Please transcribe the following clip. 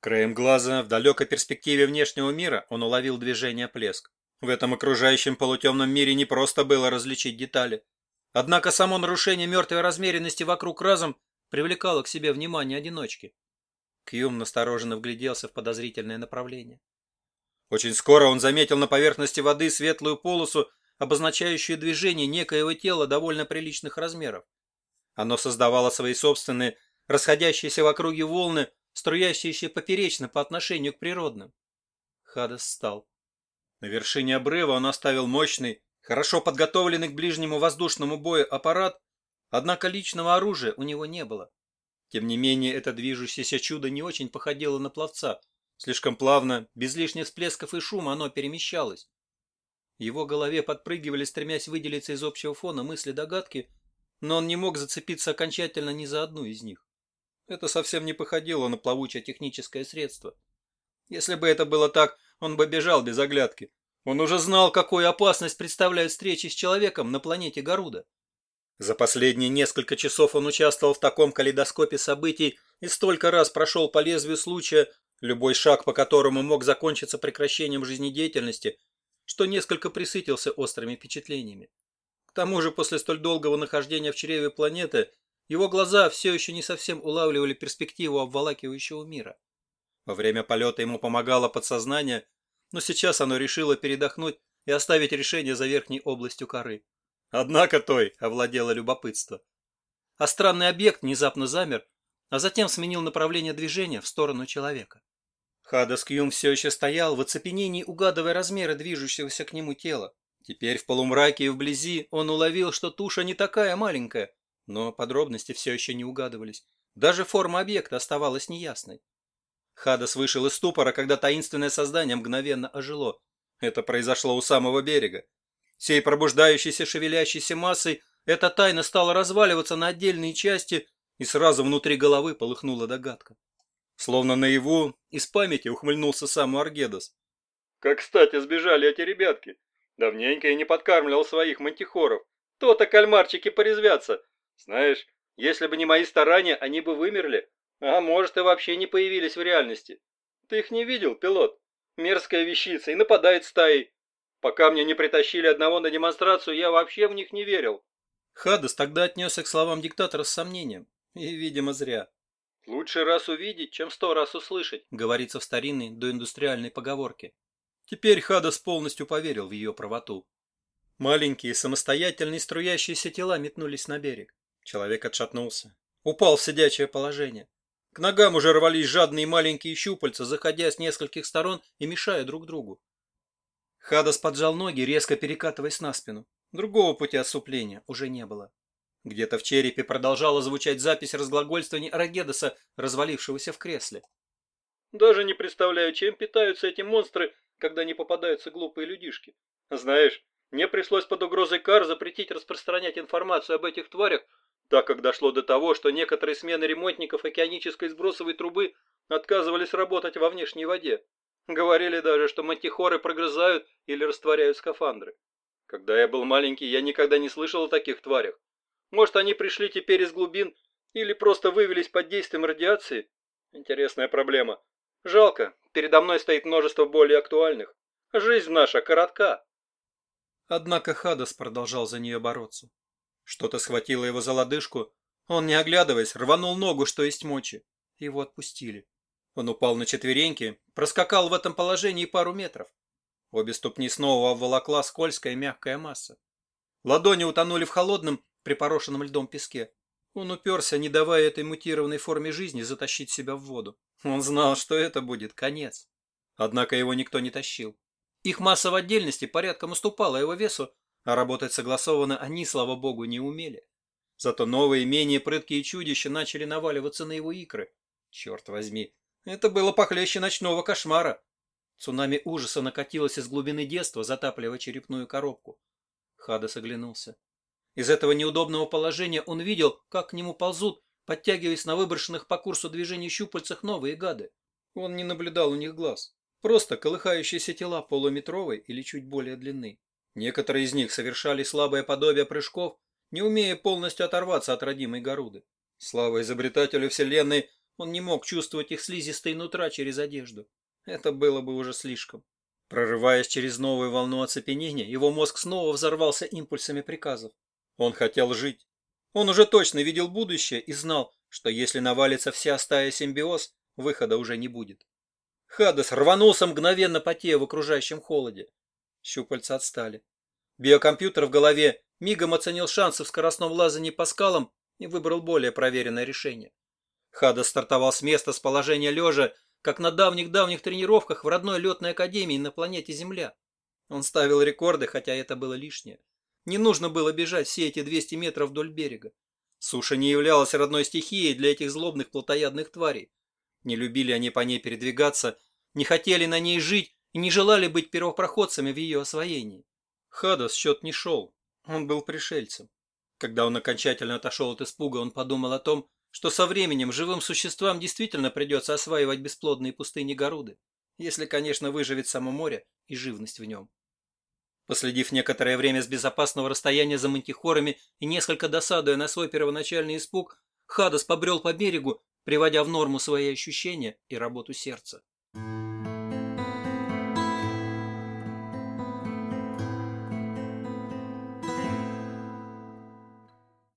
Краем глаза, в далекой перспективе внешнего мира, он уловил движение плеск. В этом окружающем полутемном мире не просто было различить детали. Однако само нарушение мертвой размеренности вокруг разом привлекало к себе внимание одиночки. Кьюм настороженно вгляделся в подозрительное направление. Очень скоро он заметил на поверхности воды светлую полосу, обозначающую движение некоего тела довольно приличных размеров. Оно создавало свои собственные, расходящиеся в округе волны, струящиеся поперечно по отношению к природным. Хадас встал. На вершине обрыва он оставил мощный, хорошо подготовленный к ближнему воздушному бою аппарат, однако личного оружия у него не было. Тем не менее, это движущееся чудо не очень походило на пловца. Слишком плавно, без лишних всплесков и шума оно перемещалось. В его голове подпрыгивали, стремясь выделиться из общего фона мысли-догадки, но он не мог зацепиться окончательно ни за одну из них. Это совсем не походило на плавучее техническое средство. Если бы это было так, он бы бежал без оглядки. Он уже знал, какую опасность представляют встречи с человеком на планете Гаруда. За последние несколько часов он участвовал в таком калейдоскопе событий и столько раз прошел по лезвию случая, любой шаг по которому мог закончиться прекращением жизнедеятельности, что несколько присытился острыми впечатлениями. К тому же после столь долгого нахождения в чреве планеты его глаза все еще не совсем улавливали перспективу обволакивающего мира. Во время полета ему помогало подсознание, но сейчас оно решило передохнуть и оставить решение за верхней областью коры. Однако той овладело любопытство. А странный объект внезапно замер, а затем сменил направление движения в сторону человека. Хадас Кьюм все еще стоял в оцепенении, угадывая размеры движущегося к нему тела. Теперь в полумраке и вблизи он уловил, что туша не такая маленькая, но подробности все еще не угадывались. Даже форма объекта оставалась неясной. Хадас вышел из ступора, когда таинственное создание мгновенно ожило. Это произошло у самого берега. Всей пробуждающейся шевелящейся массой эта тайна стала разваливаться на отдельные части, и сразу внутри головы полыхнула догадка. Словно наяву из памяти ухмыльнулся сам Аргедос. «Как кстати сбежали эти ребятки! Давненько я не подкармливал своих мантихоров. То-то кальмарчики порезвятся, знаешь, если бы не мои старания, они бы вымерли. А может, и вообще не появились в реальности. Ты их не видел, пилот? Мерзкая вещица и нападает стаей. Пока мне не притащили одного на демонстрацию, я вообще в них не верил. Хадас тогда отнесся к словам диктатора с сомнением. И, видимо, зря. «Лучше раз увидеть, чем сто раз услышать», говорится в старинной доиндустриальной поговорке. Теперь Хадас полностью поверил в ее правоту. Маленькие, самостоятельные струящиеся тела метнулись на берег. Человек отшатнулся. Упал в сидячее положение. К ногам уже рвались жадные маленькие щупальца, заходя с нескольких сторон и мешая друг другу. Хадас поджал ноги, резко перекатываясь на спину. Другого пути отступления уже не было. Где-то в черепе продолжала звучать запись разглагольствований Арагедоса, развалившегося в кресле. «Даже не представляю, чем питаются эти монстры, когда не попадаются глупые людишки. Знаешь, мне пришлось под угрозой кар запретить распространять информацию об этих тварях так как дошло до того, что некоторые смены ремонтников океанической сбросовой трубы отказывались работать во внешней воде. Говорили даже, что мантихоры прогрызают или растворяют скафандры. Когда я был маленький, я никогда не слышал о таких тварях. Может, они пришли теперь из глубин или просто вывелись под действием радиации? Интересная проблема. Жалко, передо мной стоит множество более актуальных. Жизнь наша коротка. Однако Хадас продолжал за нее бороться. Что-то схватило его за лодыжку. Он, не оглядываясь, рванул ногу, что есть мочи. Его отпустили. Он упал на четвереньки, проскакал в этом положении пару метров. Обе ступни снова обволокла скользкая мягкая масса. Ладони утонули в холодном, припорошенном льдом песке. Он уперся, не давая этой мутированной форме жизни затащить себя в воду. Он знал, что это будет конец. Однако его никто не тащил. Их масса в отдельности порядком уступала его весу, а работать согласованно они, слава богу, не умели. Зато новые, менее прыткие чудища начали наваливаться на его икры. Черт возьми, это было похлеще ночного кошмара. Цунами ужаса накатилось из глубины детства, затапливая черепную коробку. Хадас оглянулся. Из этого неудобного положения он видел, как к нему ползут, подтягиваясь на выброшенных по курсу движения щупальцах новые гады. Он не наблюдал у них глаз. Просто колыхающиеся тела полуметровой или чуть более длины. Некоторые из них совершали слабое подобие прыжков, не умея полностью оторваться от родимой Горуды. Слава изобретателю Вселенной, Он не мог чувствовать их слизистые нутра через одежду. Это было бы уже слишком. Прорываясь через новую волну оцепенения, его мозг снова взорвался импульсами приказов. Он хотел жить. Он уже точно видел будущее и знал, что если навалится вся стая симбиоз, выхода уже не будет. Хадес рванулся мгновенно потея в окружающем холоде. Щупальца отстали. Биокомпьютер в голове мигом оценил шансы в скоростном лазании по скалам и выбрал более проверенное решение. Хадес стартовал с места с положения лежа, как на давних-давних тренировках в родной летной академии на планете Земля. Он ставил рекорды, хотя это было лишнее. Не нужно было бежать все эти 200 метров вдоль берега. Суша не являлась родной стихией для этих злобных плотоядных тварей. Не любили они по ней передвигаться, не хотели на ней жить и не желали быть первопроходцами в ее освоении. Хадос счет не шел, он был пришельцем. Когда он окончательно отошел от испуга, он подумал о том, что со временем живым существам действительно придется осваивать бесплодные пустыни Горуды, если, конечно, выживет само море и живность в нем. Последив некоторое время с безопасного расстояния за мантихорами и несколько досадуя на свой первоначальный испуг, Хадас побрел по берегу, приводя в норму свои ощущения и работу сердца.